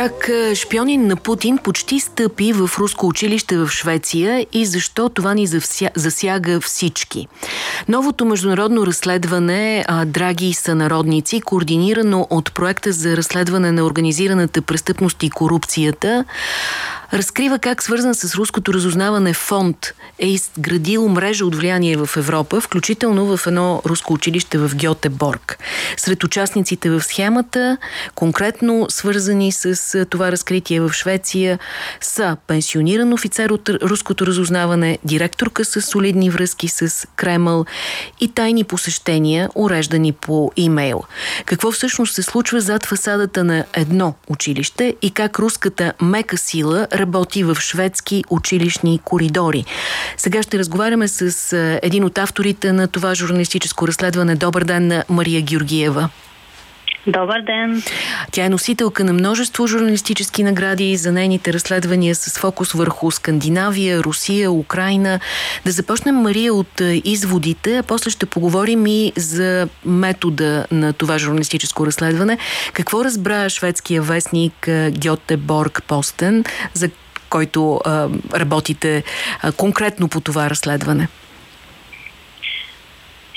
как шпионин на Путин почти стъпи в руско училище в Швеция и защо това ни засяга всички. Новото международно разследване Драги сънародници, координирано от проекта за разследване на организираната престъпност и корупцията, разкрива как свързан с руското разузнаване фонд е изградил мрежа от влияние в Европа, включително в едно руско училище в Гьотеборг. Сред участниците в схемата, конкретно свързани с това разкритие в Швеция, са пенсиониран офицер от руското разузнаване, директорка с солидни връзки с Кремъл и тайни посещения, уреждани по имейл. Какво всъщност се случва зад фасадата на едно училище и как руската мека сила работи в шведски училищни коридори. Сега ще разговаряме с един от авторите на това журналистическо разследване. Добър ден Мария Георгиева. Добър ден! Тя е носителка на множество журналистически награди за нейните разследвания с фокус върху Скандинавия, Русия, Украина. Да започнем, Мария, от изводите, а после ще поговорим и за метода на това журналистическо разследване. Какво разбра шведския вестник Гьотеборг Постен, за който а, работите а, конкретно по това разследване?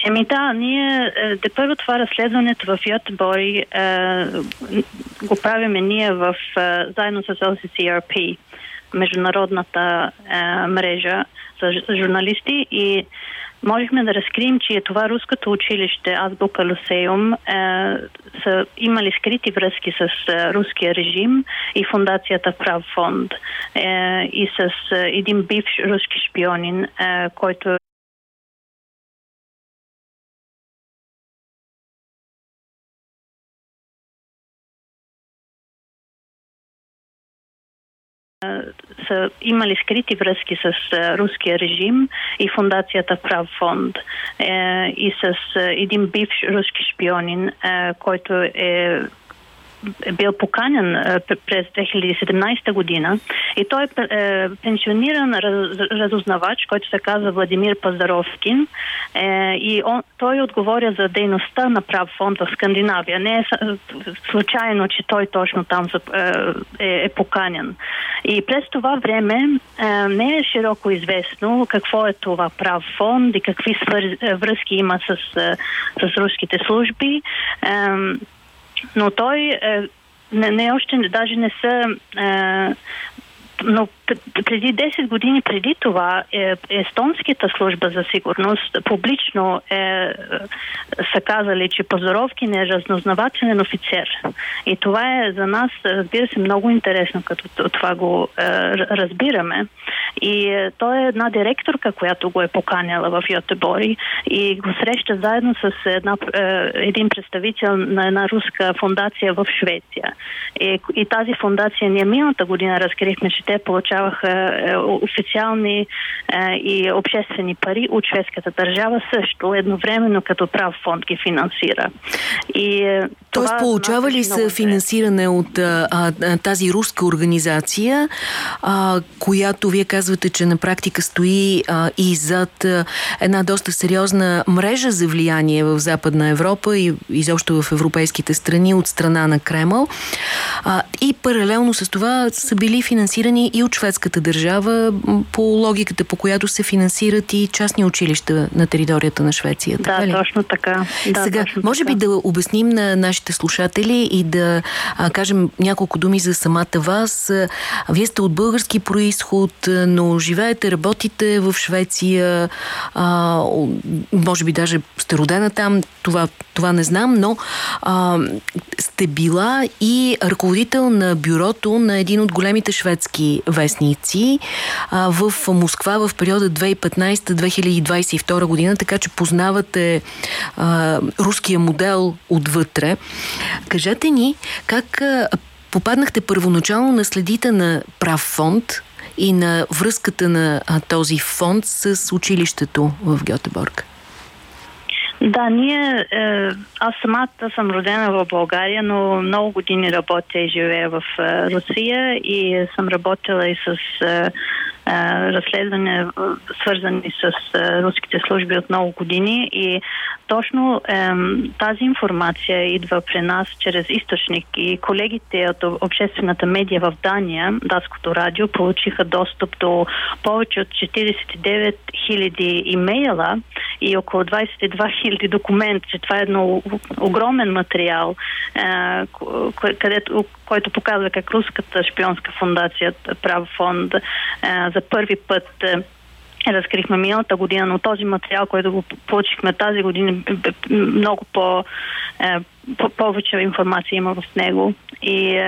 Еми да, ние де първо това разследването в Йотбори е, го правиме ние в, е, заедно с LCCRP, международната е, мрежа за журналисти. И можехме да разкрием, че това руското училище Азбука Люсеум е, са имали скрити връзки с е, руския режим и фундацията Прав фонд е, и с е, един бивш руски шпионин, е, който са имали скрити връзки с руския режим и фундацията Прав фонд е, и с един бивш руски шпионин, който е бил поканен през 2017 година и той е пенсиониран разузнавач, който се казва Владимир Пазаровскин е, и он, той отговоря за дейността на прав фонд в Скандинавия. Не е случайно, че той точно там е, е поканен. И през това време е, не е широко известно какво е това прав фонд и какви връзки има с, с руските служби. Но той е, не, не още даже не са е, но преди 10 години преди това е, естонската служба за сигурност публично е, са казали, че Позоровкин е разнознавателен офицер. И това е за нас, разбира се, много интересно, като това го е, разбираме. И е, той е една директорка, която го е поканяла в Йотебори и го среща заедно с една, е, един представител на една руска фундация в Швеция. И, и тази фундация ние миналата година разкрихме, че те получаваха е, официални е, и обществени пари от шведската държава също, едновременно като прав фонд ги финансира. И, е, Тоест получава ли се финансиране от а, а, тази руска организация, а, която вие казвате, че на практика стои а, и зад а, една доста сериозна мрежа за влияние в Западна Европа и изобщо в европейските страни от страна на Кремъл. А, и паралелно с това са били финансирани и от шведската държава по логиката, по която се финансират и частни училища на територията на Швеция. Да, така ли? точно така. Да, Сега, точно може така. би да обясним на нашите слушатели и да а, кажем няколко думи за самата вас. Вие сте от български происход, но живеете, работите в Швеция, а, може би даже сте родена там, това, това не знам, но а, сте била и ръководител на бюрото на един от големите шведски вестници а, в Москва в периода 2015-2022 година, така че познавате а, руския модел отвътре. Кажете ни как а, попаднахте първоначално на следите на прав фонд и на връзката на а, този фонд с училището в Гьотеборг. Да, ние, е, аз самата съм родена в България, но много години работя и живея в е, Русия и съм работила и с е, разследвания, свързани с руските служби от много години и точно тази информация идва при нас чрез източник и колегите от обществената медия в Дания, датското радио, получиха достъп до повече от 49 000 имейла и около 22 хиляди документи. Това е едно огромен материал, където, който показва как руската шпионска фундация Прав фонд за първи път разкрихме миналата година, но този материал, който го получихме тази година, много по, по повече информация има в него. И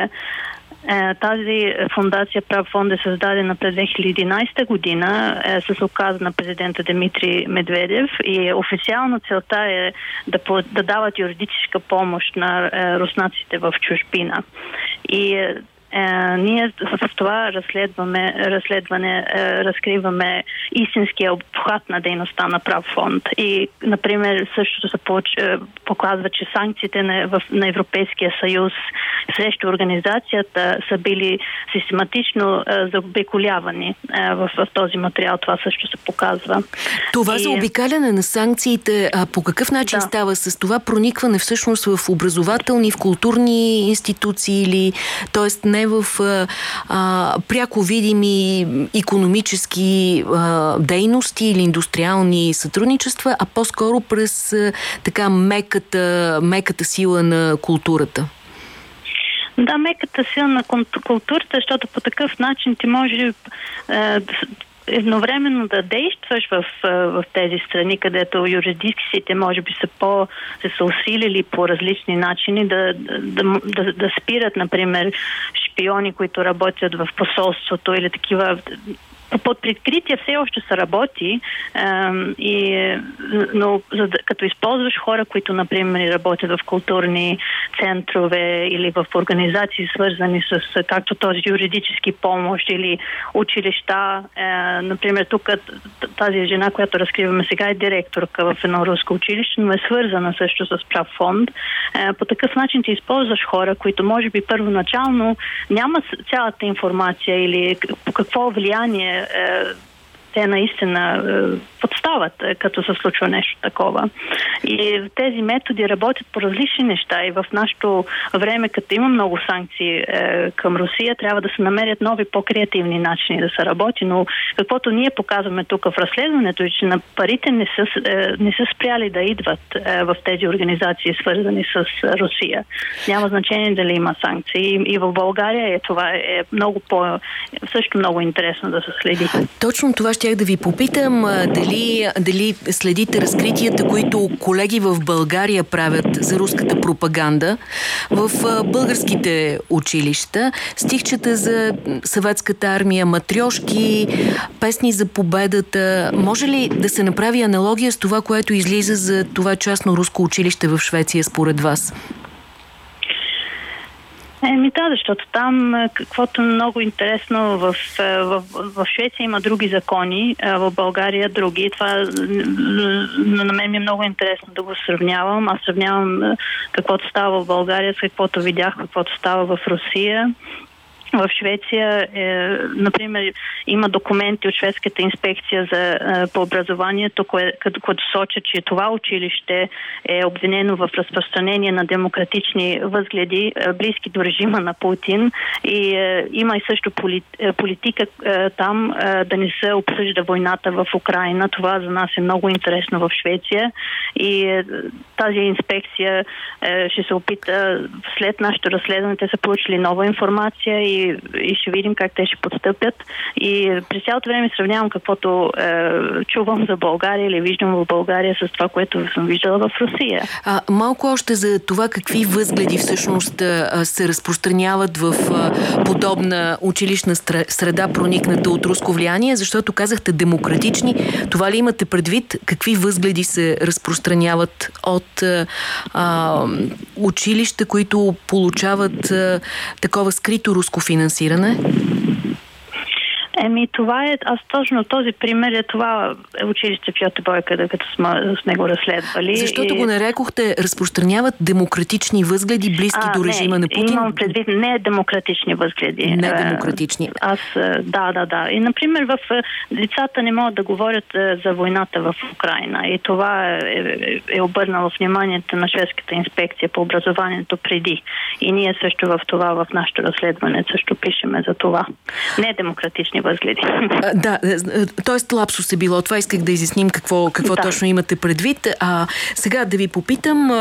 е, тази фундация Прав фонд е създадена през 2011 година е, с оказа на президента Дмитрий Медведев и официално целта е да, да дават юридическа помощ на е, руснаците в чужбина. И е, ние с това разследваме, разследване е, разкриваме истинския обхват на дейността на прав фонд. И, например, същото се е, показва, че санкциите на, в, на Европейския съюз срещу организацията са били систематично е, заобиколявани е, в, в този материал. Това също се показва. Това и... за обикаляне на санкциите, а по какъв начин да. става с това проникване всъщност в образователни, в културни институции или, т.е. не в а, пряко видими економически а, дейности или индустриални сътрудничества, а по-скоро през а, така меката, меката сила на културата? Да, меката сила на културата, защото по такъв начин ти може е, едновременно да действаш в, в тези страни, където юрисдикциите може би са по се са усилили по различни начини да, да, да, да спират, например, шпиони, които работят в посолството или такива под прикритие все още се работи, и, но за, като използваш хора, които, например, работят в културни центрове или в организации, свързани с както този юридически помощ или училища, е, например, тук тази жена, която разкриваме сега е директорка в едно руско училище, но е свързана също с прав фонд. Е, по такъв начин ти използваш хора, които може би първоначално няма цялата информация или по какво влияние е, те наистина е, подстават, е, като се случва нещо такова. И тези методи работят по различни неща и в нашето време, като има много санкции е, към Русия, трябва да се намерят нови по-креативни начини да се работи, но каквото ние показваме тук в разследването е, че на парите не са, не са спряли да идват в тези организации, свързани с Русия. Няма значение дали има санкции. И, и в България е, това е много по... също много интересно да се следи. Точно това щях да ви попитам. Дали дали, следите разкритията, които колеги в България правят за руската пропаганда в българските училища, стихчета за съветската армия, матрешки, песни за победата. Може ли да се направи аналогия с това, което излиза за това частно руско училище в Швеция според вас? Еми да, защото там е, каквото много интересно в, е, в, в Швеция има други закони, е, в България други. Това на мен ми е много интересно да го сравнявам. Аз сравнявам каквото става в България с каквото видях, каквото става в Русия в Швеция, е, например, има документи от шведската инспекция за, е, по образованието, кое, като, като сочат, че това училище е обвинено в разпространение на демократични възгледи, е, близки до режима на Путин. И е, има и също полит, е, политика е, там е, да не се обсъжда войната в Украина. Това за нас е много интересно в Швеция. И е, тази инспекция е, ще се опита след нашето разследване, те са получили нова информация и и, ще видим как те ще подстъпят. И през цялото време сравнявам каквото е, чувам за България или виждам в България с това, което съм виждала в Русия. А, малко още за това какви възгледи всъщност а, се разпространяват в подобна училищна среда, проникната от руско влияние, защото казахте демократични. Това ли имате предвид? Какви възгледи се разпространяват от а, училища, които получават а, такова скрито руско финансиране? Еми, това е, аз точно този пример е това е училище в Йотебой, къде като сме, сме го разследвали. Защото и... го нарекохте, разпространяват демократични възгледи, близки а, до режима не, на Путин? имам предвид не демократични възгледи. Не демократични. Аз, да, да, да. И, например, в лицата не могат да говорят за войната в Украина. И това е, е, е обърнало вниманието на шведската инспекция по образованието преди. И ние също в това, в нашето разследване, също пишеме за това. Не демократични възгледи. А, да, т.е. лапсус е било. Това исках да изясним какво, какво да. точно имате предвид. А сега да ви попитам,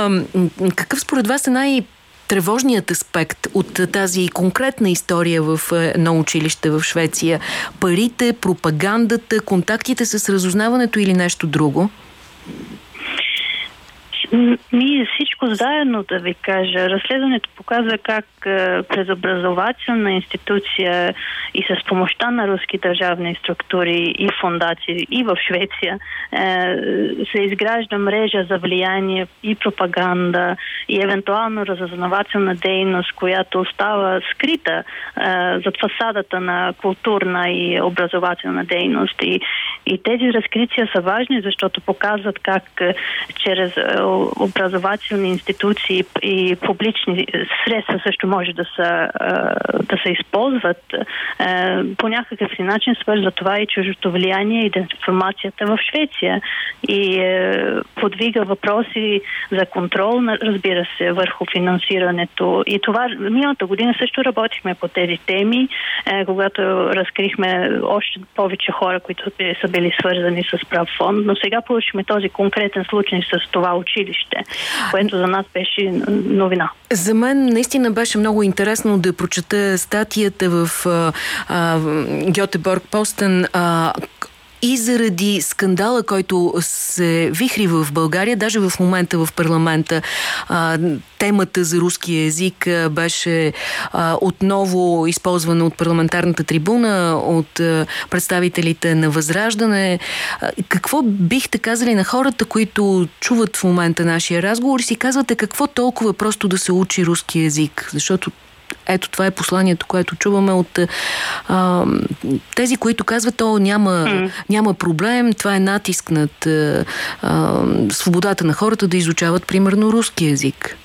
какъв според вас е най- тревожният аспект от тази конкретна история в едно училище в Швеция? Парите, пропагандата, контактите с разузнаването или нещо друго? Ми всичко заедно да ви кажа. Разследването показва как е, през образователна институция и с помощта на руски държавни структури и фундации и в Швеция е, се изгражда мрежа за влияние и пропаганда и евентуално разузнавателна дейност, която остава скрита е, зад фасадата на културна и образователна дейност. И, и тези разкрития са важни, защото показват как чрез образователни институции и публични средства също може да се, да се използват. По някакъв си начин свързва това и чужото влияние и информацията в Швеция и подвига въпроси за контрол, разбира се, върху финансирането. И това миналата година също работихме по тези теми, когато разкрихме още повече хора, които са били свързани с прав фонд, но сега получихме този конкретен случай с това училище което за нас беше новина. За мен наистина беше много интересно да прочета статията в Гьотеборг Постен и заради скандала, който се вихри в България, даже в момента в парламента а, темата за руския език беше а, отново използвана от парламентарната трибуна, от а, представителите на Възраждане. А, какво бихте казали на хората, които чуват в момента нашия разговор и си казвате какво толкова просто да се учи руски език? Защото ето това е посланието, което чуваме от а, тези, които казват, то няма, mm. няма проблем, това е натиск над а, свободата на хората да изучават примерно руски язик.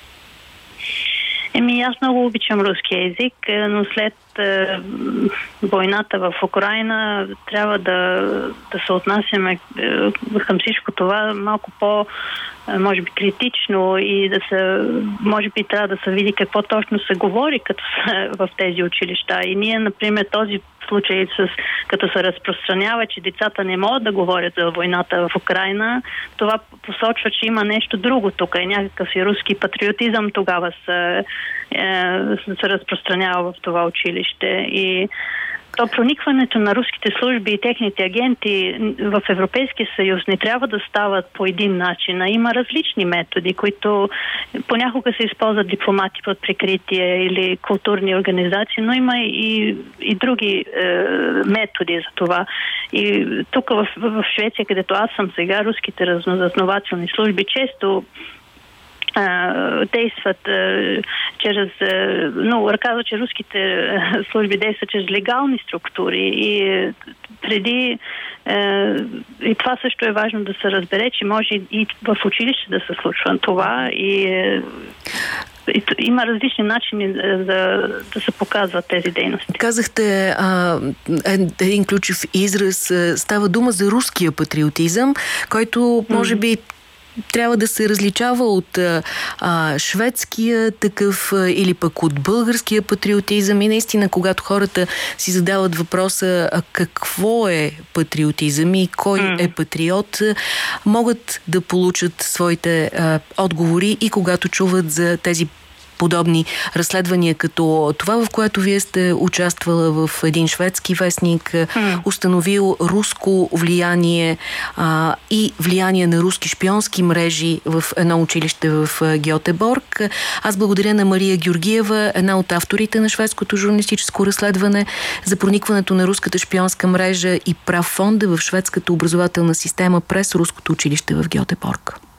Еми, аз много обичам руски язик, е, но след е, войната в Украина трябва да, да се отнасяме е, към всичко това малко по е, може би критично и да се, може би трябва да се види какво точно се говори като са в тези училища. И ние, например, този случай с, като се разпространява, че децата не могат да говорят за войната в Украина, това посочва, че има нещо друго тук и някакъв и руски патриотизъм тогава се, е, се разпространява в това училище. И то проникването на руските служби и техните агенти в Европейския съюз не трябва да стават по един начин, а има различни методи, които понякога се използват дипломати под прикритие или културни организации, но има и, и други е, методи за това. И тук в, в Швеция, където аз съм сега, руските разнователни служби често действат чрез, ну, казва, че руските служби действат чрез легални структури и преди и това също е важно да се разбере, че може и в училище да се случва това и има различни начини да, да се показват тези дейности. Казахте а, един ключов израз. Става дума за руския патриотизъм, който може би трябва да се различава от а, шведския такъв или пък от българския патриотизъм и наистина когато хората си задават въпроса а какво е патриотизъм и кой mm. е патриот, могат да получат своите а, отговори и когато чуват за тези подобни разследвания, като това, в което вие сте участвала в един шведски вестник, mm. установил руско влияние а, и влияние на руски шпионски мрежи в едно училище в Гьотеборг. Аз благодаря на Мария Георгиева, една от авторите на шведското журналистическо разследване за проникването на руската шпионска мрежа и прав фонда в шведската образователна система през руското училище в Гьотеборг.